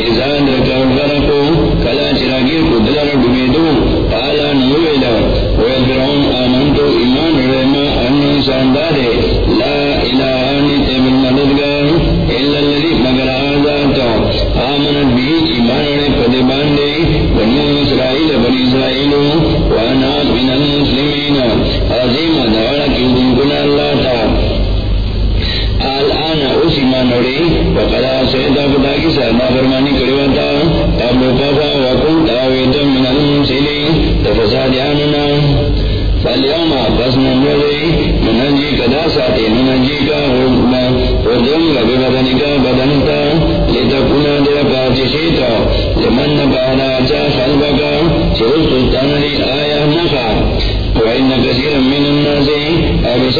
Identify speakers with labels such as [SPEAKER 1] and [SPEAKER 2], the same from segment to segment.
[SPEAKER 1] اذا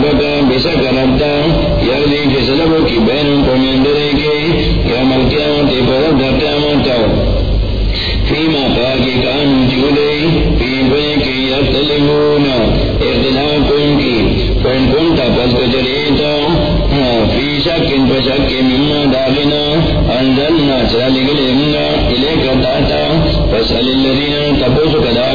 [SPEAKER 1] ربکا بشک ربتا یردی فیصلہ کی بین کو مندرے کے یا ملکیامت پر رب دھرتا مانتا فیما پاکی کان جولے فی بنے کی یختلفون اختلاف کن کی۔ ہاں، مما داغنا۔ انزلنا چرا لگلے منا الیکا داتا۔ فسال اللذین تپوس کدا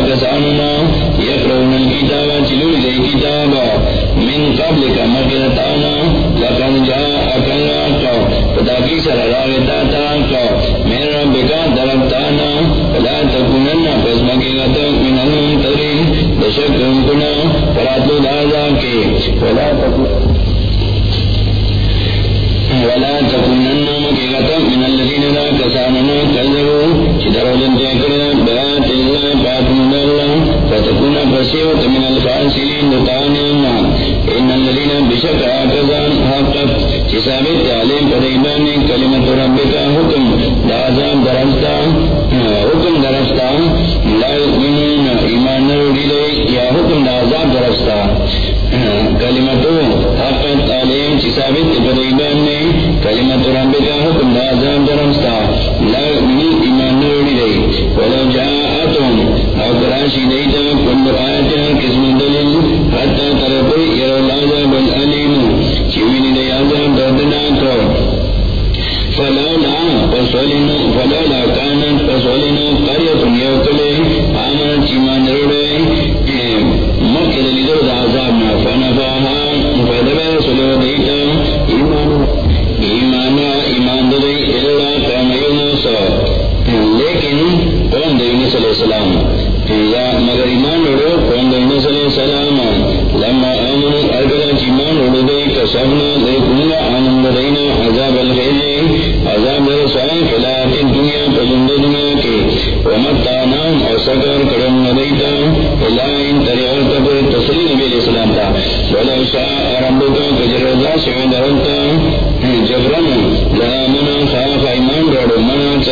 [SPEAKER 1] سیوت من الفاسلین نتانینا ان اللذین بشک آقزان حقت چی ثابت تعلیم کلمت ربکا حکم. دا درستا حکم درستا لا یؤمنون، ایمان نروری لے یا حکم دا عذاب درستا کلمتو حقت تعلیم چی ثابت پر ایمانی کلمت ربکا حکم دا عذاب درستا لا یؤمنون، ایمان نروری لے ولو جاءتم او کراشی دے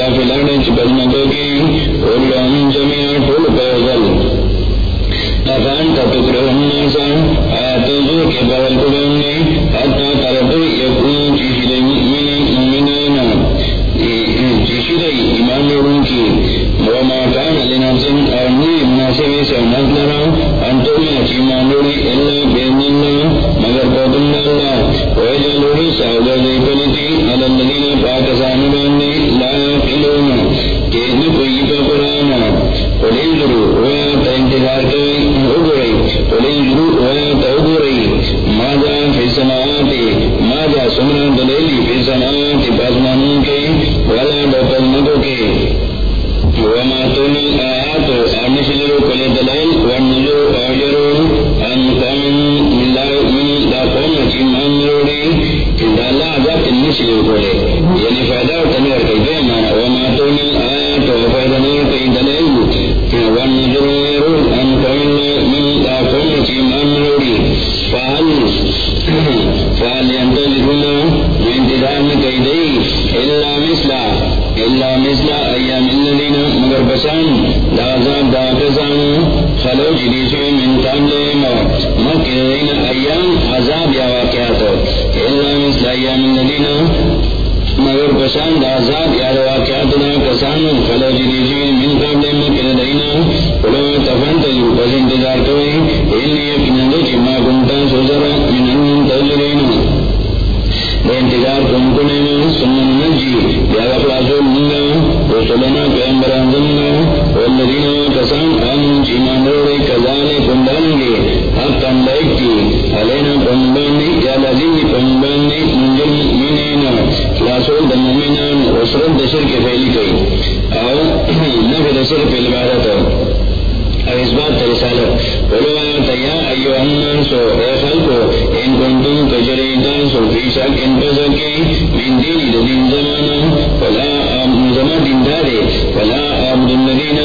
[SPEAKER 1] آپ لڑنے کی بجنا دمومنان دشر کے فیلی کئی۔ او نفی دشر فیل بارتا اور اس بات رسالت۔ بولو آیا تیا ایو انن سو اے خلقو ان کنتم کجریدان سو فی شک ان پزکی من دینی دین زمانا فلا آمن، زمان دین دارے فلا آمن الذین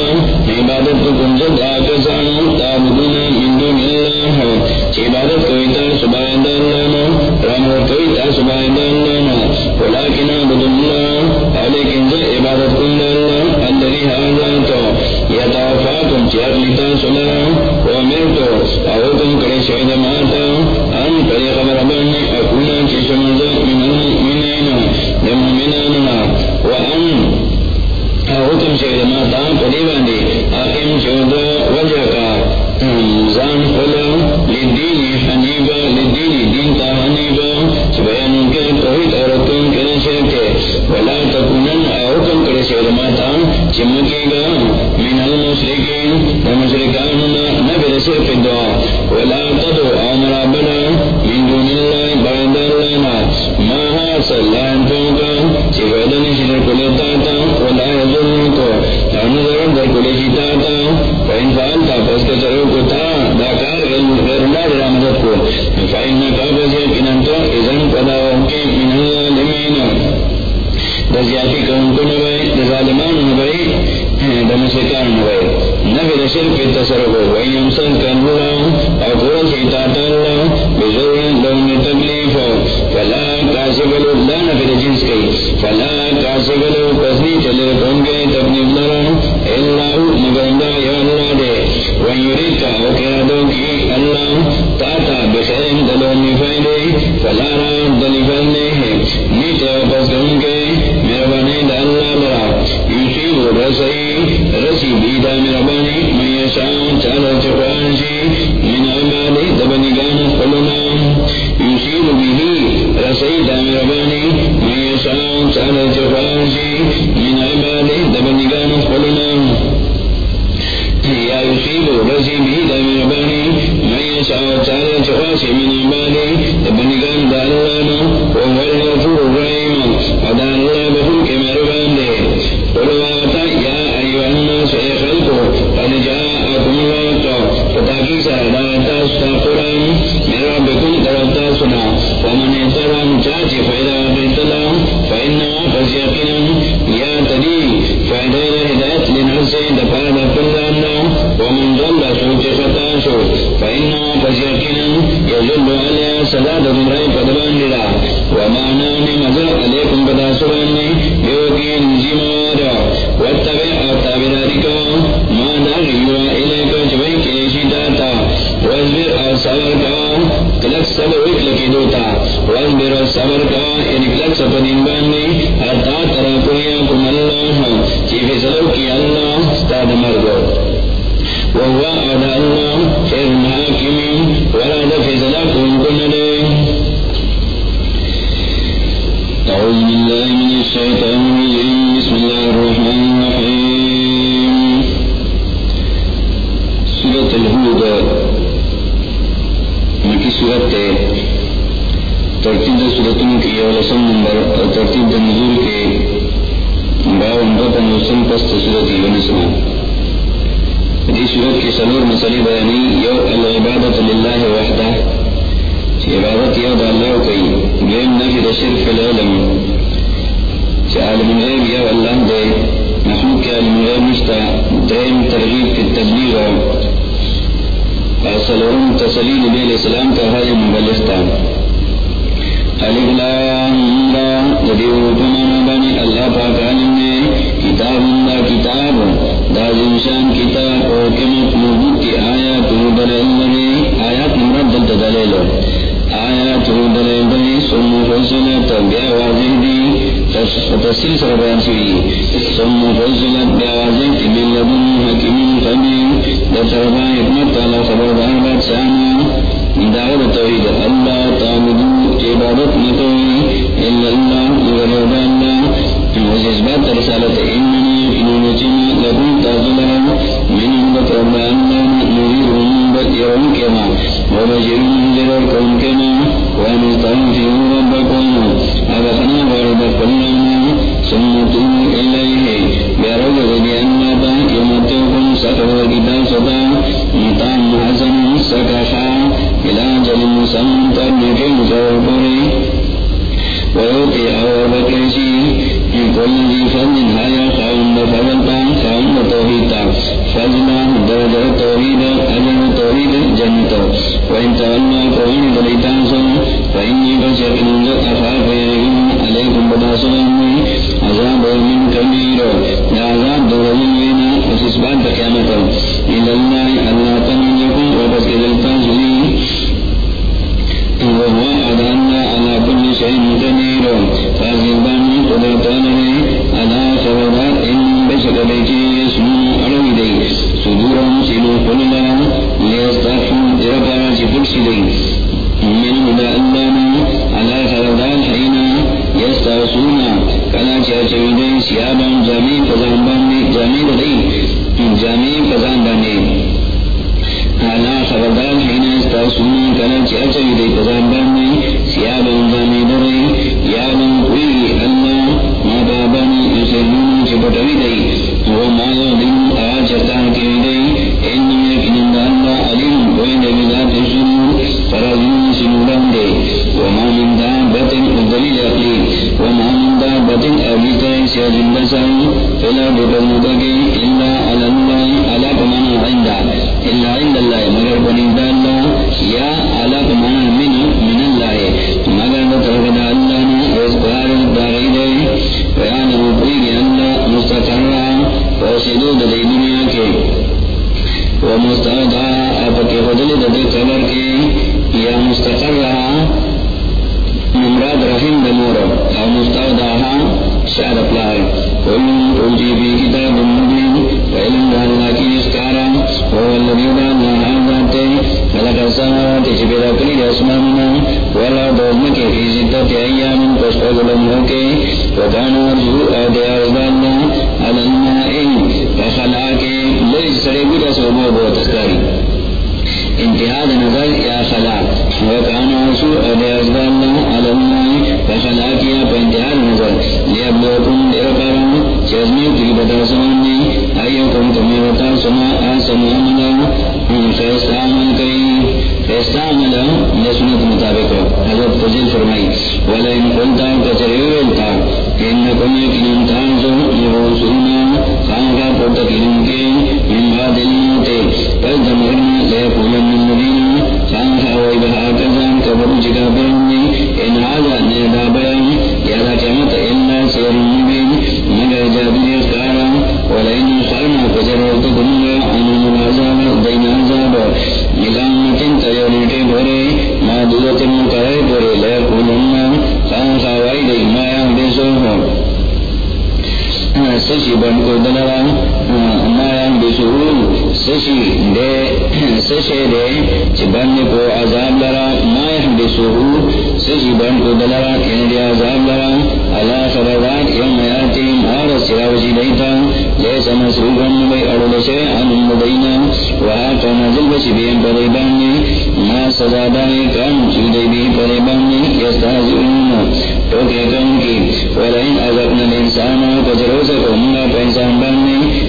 [SPEAKER 1] عبادت کنزد آکسان۔ تابدون من دون اللہ۔ عبادت کوئی تا سبائن دالانا رحمت کوئی تا سبائن دالانا ولیکن عبد اللہ علیکن ذل عبادت کن دالانا الذي هذا تو یتوفاکم چی اغلی سنا وامر تو کرے شہد ماتا ان کرے خبر بنی، اکونا چی من المؤمنین لمؤمناننا وان او شہد ماتا پڑی باندی۔ اقیم شہد وجہ۔ کا زان لدین حنیبا، لدین دین تا حنیبا. بیان کے توحید اور تم کرے شرک ولا تکونن او تم کرے شہد ماتا، چمکے گا، من المشرکین او تکلیف فلا کاسبلو لا جنس کئی فلا کاسبلو پسنی چلے کون گئے تکلیف لرا اللہ یا اللہ دے۔ ویرید کا وکرادو کی اللہ۔ تاتا دلونی فائدے فلا دلی صدا دمرائی پدبان للا ومانا نمزر علیکم پدا سبانی وزبر اور صبر کا یعنی کلک سپدین باننی حتا ترا کویا کم اللہ ہاں، چیف صدر کی اللہ ستاد مرگو وهو أدى الله خير الحاكمين ولا دفز لكم كل دين أعوذ بالله من الشيطان الرجيم بسم الله الرحمن الرحيم سورة الهود مکی یعنی سورت ہے؟ ترتیب سورتوں کی اولسم نمبر اور ترتیب نزول کے باون بطن وسم پست سورت یونس میں دی صورت کی سلور مسئلے بیانی، یو العبادت للہ وحدہ۔ چی عبادت یو دا اللہ کئی دویم نفی دا شرف العلم چی عالم غیب یو اللہ دے، محمود کے عالم غیب نشتا درہم ترغیب کی تبلیغ۔ اور سلورم تسلیل نبی علیہ السلام کا حال مبلغ تا علی اللہ پاک عالم کتاب کی آیات دلیل سم بیا واضح تفصیل بیان سم بیا واضح حکیم حکمت تعالی خبردار توحید اللہ تعبدو عبادت نکوئی الا اللہ مگر اللہ وجز بات رسالت اننی انہوں چمی من اندت رب اللہ نویر اندت یرون کما ومجر منجر کون کما ربكم أبخنا ورد كلنا سنتم إليه برجل يمتعكم مطعم حسن إلى مسمى كل ذي فضل فضلتا توحيدا فضلا درجة توحيد أجر توحيد جنة وإن تولى سن أخاف عليكم چیزمی کی آئیو کم تمہیں بتا سما آسم عملا خیست عمل کئی خیست عمل لسنت مطابق حضرت فضل فرمائی ولا ان قلتا کچریویلتا انکم یکنن تانسو یغوصونا خانقا پورتا کنن کے من بعد الموت پس دمرنا لیقولن من مدینہ خانقا وی بہا کزان کبر چکا پرنی ان آزا نیدا بیان یادا قیمت اللہ سیر مبین مگر جابی ولئن خرنا فجرورت کنگا عنون العذاب دین عذاب نگامتن تیولیٹے بھرے معدودت مقرر بھرے لیقولن خانقا وی دی مایا بیسو ہو سشی بن کو دلرا مایا سشی دے سشی دے، چی بن کو عذاب لرا مایا بسرور سشی بن کو دلرا کین دے عذاب لرا۔ اللہ خبردار یوم یاتی مار سراوشی دیتا۔ لیسا مسروبا نبی اڑو شے ان مدینا وہا نزل بشی بیم پریبانی ما سزا دائی کام چودی بی پریبانی یستازعون ٹوکے کم کی۔ ولئن اذقنا الانسان کجرو سے کمنا پینسان بانی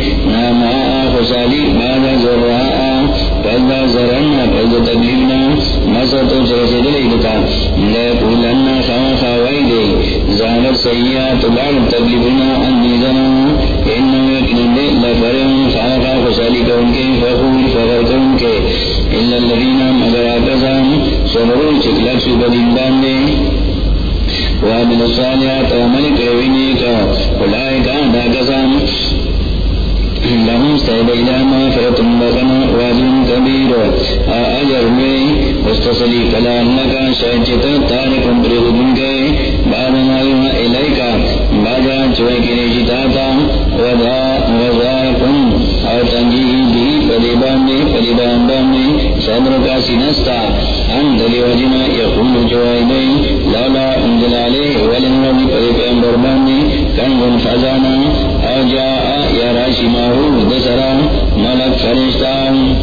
[SPEAKER 1] پربانی ناما خسالی بعد ذراء پدا زرنا پدا تکلیفنا مسا تو چرسے دلی دکا لیے پولنا خواہ خواہی دے زانت سیات لار تکلیفنا انی زمان انہو یکنن دے لفرم خاقا خسالی کون کے فخور فغر کون کے اللہ اللہین مگر آکسان صبرون چکلک سو بدین باندے وعمل الصالحات ومن کروینی کا خلائے کا داکسان لهم استعد إلى مغفرة بغنا واجب كبير أجر مي استصلي فلا أنك شاجت تارك بريغ منك. بعد ما يوها إليك، بعد چوئك نجتاتا وذا وذاكم أو تنجيه به فلبان دي فلبان بان دي صدر کا سنستا ان دلی وجنا یقول جوائدی لالا انزل علیہ ولن ربی پدی پیمبر باندی کنگن فزانا. جاء یا راشی ماہو دسرا ملک فرشتان۔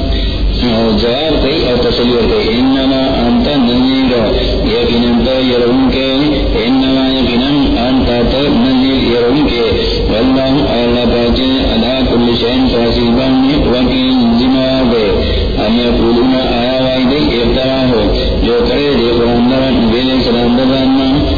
[SPEAKER 1] جواب کئی اور تصویر کئی، انما انتا نزیر یقیناً تو یرون کے، انما یقیناً انتا تو نزیر یرون کے۔ واللہ اللہ پاچے ادا کل شہن فاسل بانی وکیل ذمہ دے ہم یقولون، آیا وائدے ابترا ہو، جو کرے دے قرآن درن بیلے سلام دزاننا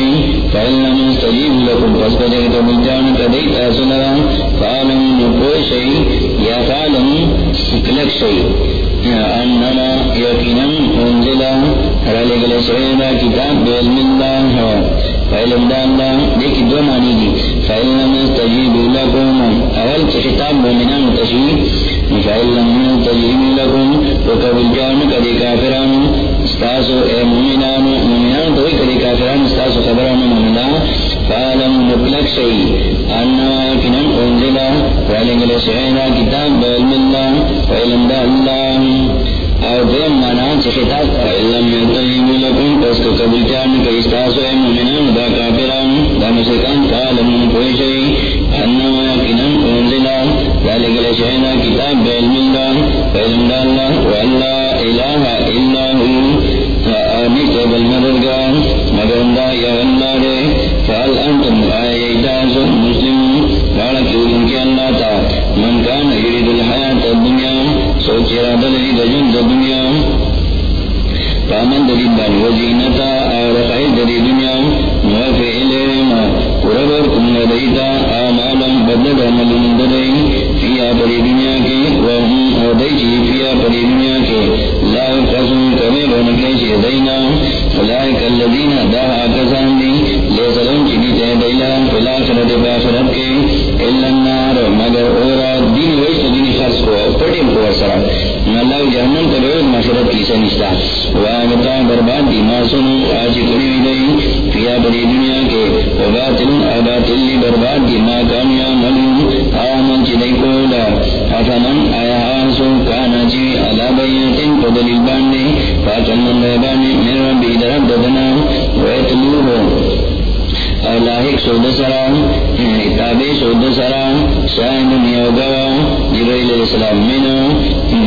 [SPEAKER 1] لو کروڑی میاسی سوارن لسورتنا میسی پسند دے قرآن تدلیل کے مبتریات مزان نجور سے ودو اروب لئی منا سو تلتات چتاکت کی نتاسو اندر باللہ بعد اننا ان کنتم صادقین کچرتا سری تینی فعلم استجیب لکم پس پدر تو مجان کدیتا سنرا فعلم نپوشی یا فعلم سکلک شئی انما یقینا انزلا رلگل سرینا کتاب بعلم اللہ ہو فعلم دا اللہ دیکھ دو معنی دی فعلم استجیب لکم اول خطاب مومنان تشیب فعلم استجیب لکم وکبل جان کدی کافران استاسو اے مومنان مومنان دوئی کدی کافران استاسو خبران مومنا فعلم مطلق شئی انما یقینا انزلا رلگل سرینا کتاب بعلم اللہ فعلم دا اللہ اور دیم مانا خطاب علم یتیم لکم، پس کو قبول جان کہ استاس و مومنان دا کافران دا مسکان تعلم کوئی شئی انما یقینا انزلا ذلك لشینا کتاب بعلم اللہ، علم اللہ، واللہ الہ الا ہو آنی کے بالمددگار مگر دا یا اللہ دے فعل انتم آئے اجاز مسلم والا کیوں ان کے اللہ تا من کان یرید الحیات الدنیا سوچ ارادہ لدی دجن دنیا پامن دلی بان وزینتا اور خیر دلی دنیا موافع علم قربر کم ندیتا آمالا بدد عمل دلی فیا پری دنیا کے وهم اور دیچی فیا پری دنیا کے لا قسم کمی بنکے چی دینا فلائک اللذین دا آکسان دی لے سلم چی دیتے دیلا فلاخرت باخرت کے اللہ نار مگر اورا دین ویشت دین خرس کو سرا اللہ جہنم کا روز مشرت کی سنشتا وآمتا برباد دی ماسن آج کری دی فیا بری دنیا کے وباطل آباطل لی برباد دی ما کامیا ملون آمن چی دی کولا. افمن آیا آسو کانا چی علا بینتن کو دلیل باندے. فاکن من بیبانی من ربی درب ددنا. ویتلوه اور لاحق سود سران، کتاب سود سران سائن نیو گوا جبریل علیہ السلام منو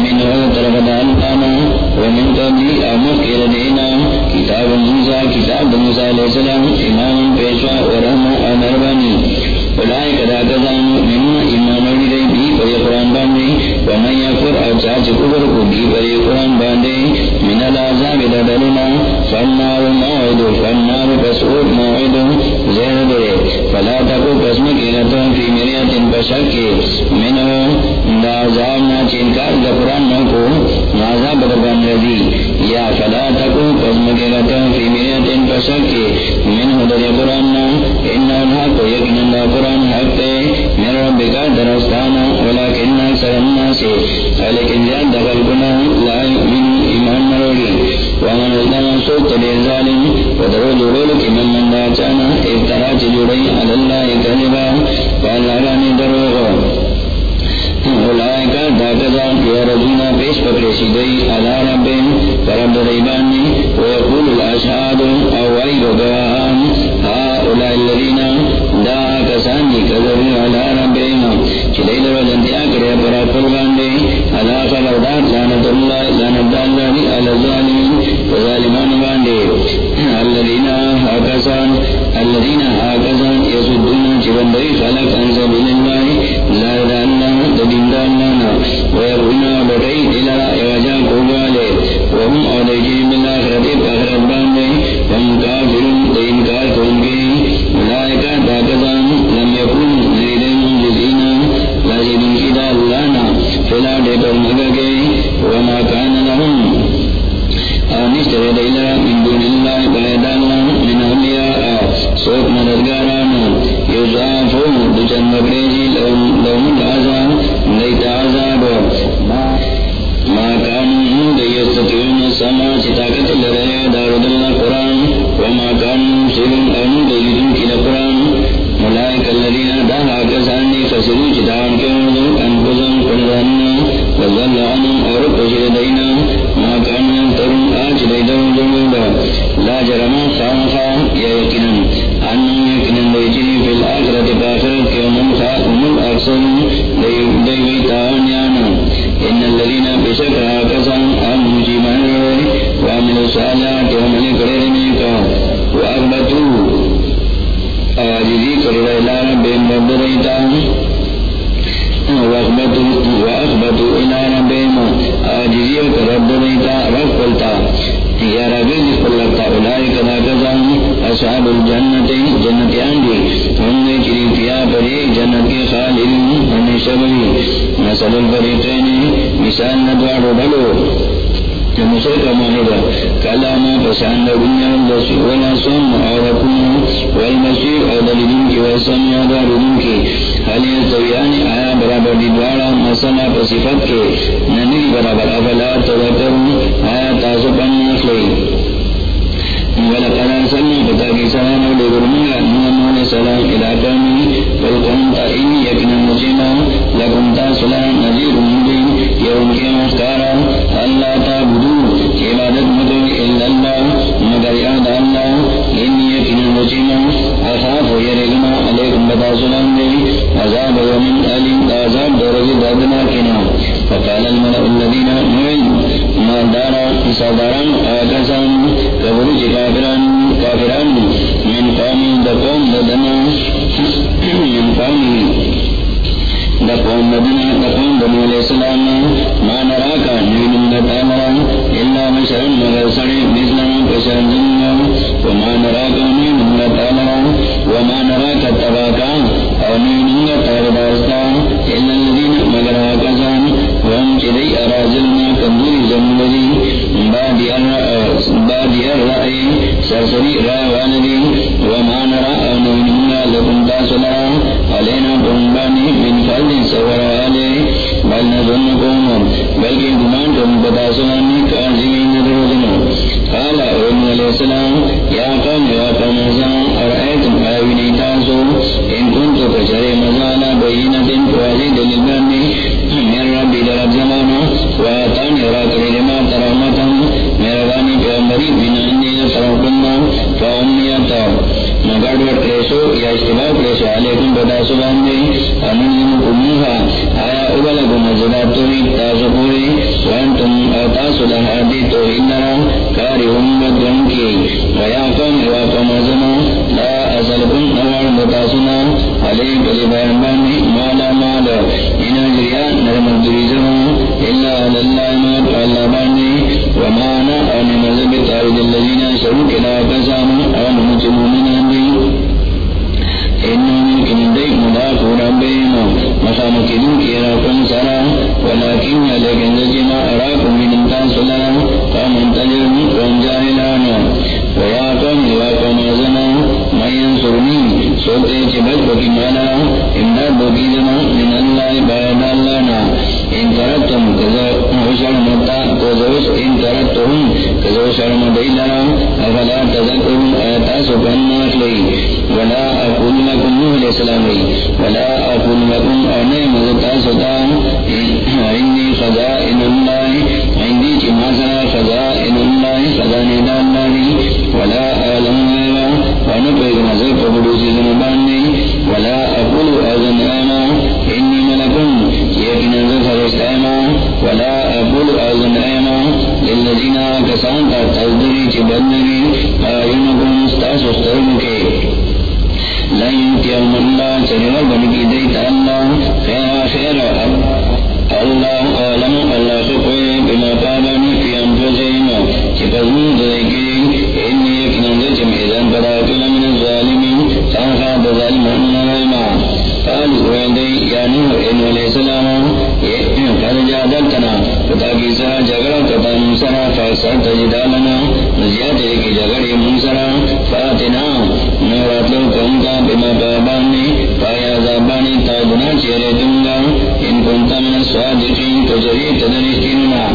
[SPEAKER 1] منو طرف دان پانا، ومن قبلی امر کے ردینا، کتاب موسیٰ کتاب موسیٰ علیہ السلام، امام پیشوا ورحمہ امربانی اولائک دا کزان من ایمان اولی دی بھی پر قرآن باندے ومن یکفر، او چاچ کفر کو بھی پر قرآن باندے من العذاب ددلنا فالنار موعد، فالنار پسعود موعد زیر دے۔ فلا تکو قسم کی لتن فی مریت بشک۔ کے منو دا عذاب نا چنکار دا قرآن نو کو عذاب دربان رضی یا فلا تکو قسم کی لتن فی مریت بشک۔ کے منو در قرآن نا، انہا الحق یقین دا قرآن حق تے میرا ربکا درستانا ولیکن اکثر الناس لیکن زیاد دخل کنا لا یؤمن ایمان مروڑی ومن ازدنا سوک تدیر ظالم ودرو جوڑول کی من من دا چانا ابترا چی جوڑی علاللہ کذبا فاللہ دروغ. اولائکا داکزان یارجونا پیش پکریشی دی علا ربین فرب ریبانی ویقول الاشهاد اوائی گواهان ها اولائی الذین ہوئے بہن جنہیں کے واغبطوا واغبطوا الى ربهم آجزی کرر ريتا رب قلتا. یا ربی جس پر لگتا اولائی کدا کزان اصحاب الجنت جنتیان دی ہم نے چری فیا پری جنت کے خالد ہمیشہ بری مثل الفریقین، مثال ندوارو ڈلو کہ مسے کا مانے گا کلاما پسند دنیا لسی ولا سم اور اکن والمسیح، اور دلیدن کی ویسم یادا ردن کی. حالی سویانی آیا برابر دیدوارا مسئلہ پسفت کے ننی برابر افلا تذکر آیا تاسو پن نخلی ولقد ارسلنا فتاكي سلام لغرمنا نوح عليه السلام الى قومه فلقمت اني يكن المسلم لكم تاسلا نذير مبين يوم كما اختارا الا تعبدوا عبادت مدو الا الله مگر یاد الله اني يكن المسلم اخاف يرغنا عليكم بتاسلا دارا ساداران آکسان کبرو چی کافران کافران، من قوم دقوم ددنا من قوم دقوم ددنا دقوم دنو علیہ السلام، ما نراکا، نوینم دتانا اللہ مشرن مگر سڑی مثلنا پشرن دننا وما نراکا، نوینم دتانا وما نراکا تباکا، او نوینم دتانا اللہ الذین مگر آکسان وهم چلی ارازلنا کندوری زمولدی بادی الرأي سرسری رأي والدی وما نرى أنونا لكم تاسلا علينا قنباني من فرد سور آلي بل نظنكم بلکہ گمان تم بتاسلانی کاظمین ندرودنا ولیکن دیتا اللہ خیر خیر اللہ عالم اللہ سکوئے بما قابانی فی انفسهم چپزمون دیکی انی اکنن دے چمیدن پراکل من الظالمین خانخا بظالمان نائما قالوا وعندي يا نوح عليه السلام قد جادلتنا. فتاكي سرا جغرا كتان سرا فأكثر تجدالنا الصادقین تجری تدرشتیننا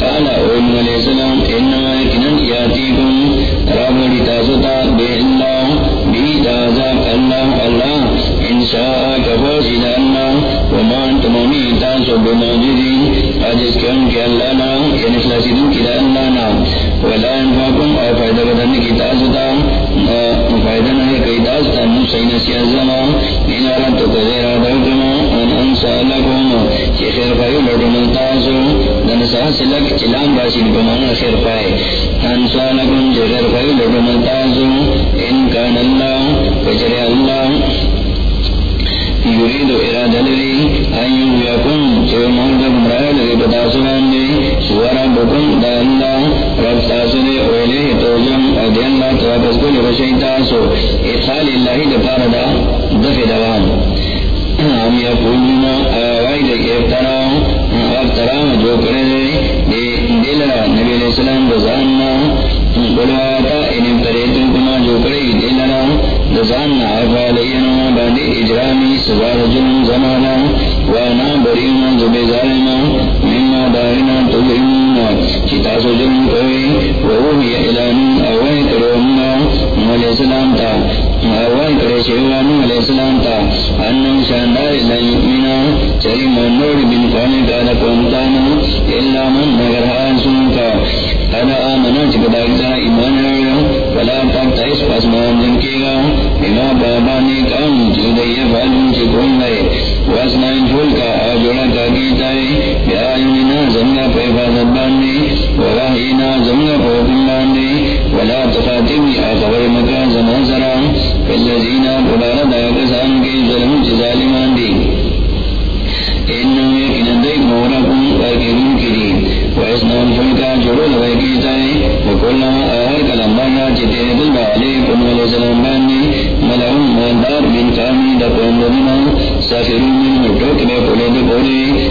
[SPEAKER 1] قال اولم علیہ السلام انما اکنن یاتیکم رابڑی تاسوتا بے اللہ بی تازاق اللہ اللہ انشاء کفوشید اللہ ومان تمومی تاسو بموجودین اجس کے ان کے اللہ نام یعنی خلاصیدن کی اللہ ولا انفاکم او فائدہ بدن کی تاسوتا فائدہ نہ کئی داستا نو سین سیازما ان اراد تو کذیر آدھوکما ان انسا دن ساسلک چلام باشید بمانا خیر پائے۔ انسا لکم چی خیر پائیو لڑو ملتاسو ان کان اللہ فجر اللہ۔ یرید ارادہ لری ایو یکن چو مرد گمراہ لری بتاسوان دی ورب کن دا اللہ رب تاسو دی اولی توجم ادی اللہ توابس کل رشی تاسو ادخال اللہ دفار دا دفع دوام۔ ہم یقولون آوائی دی افتراؤ افتراؤ جو کرے دی دل نبی علیہ السلام بزاننا بلواتا ان ابتریتن کما جو کرے دلنا دزاننا عفا لینا باندی اجرامی سزا رجل زمانا وانا برینا زبی ظالما مما دارنا تجرمنا چتا سو جرم کوئی ووہی اعلان اوائی علیہ السلام تا اوائی کرے شیوانو علیہ السلام تا انہو شاندار اللہ یؤمنا چری منور بن قومی کانا قومتانا اللہ من نگر حال سنکا انا آمنا چکتا اکتا ایمان رویا فلا تک تیس پاس مان جن کے گا بما بابانی کام جو دی فالون چکون لیے واسنا انفول کا آجوڑا کا گیتا آئینا زمگا پہ حفاظت باندی وواہینا زمگا پہ حکم باندی ولا تخاتبی آخبر مکان زمان سرام فالذین قبارد آکسان کے ظلم چظالمان دی انہوں یقین دیکھ مورکم ورکرون کری ویس ویسنان فلکا جوڑو لوے کیتا ہے وکلنا آہر کلمبانا چتے دل بالے کن علیہ السلام بانی ملعون مالدار من کامی دا قوندنا سافرون من مٹوک بے پولے دے بولے۔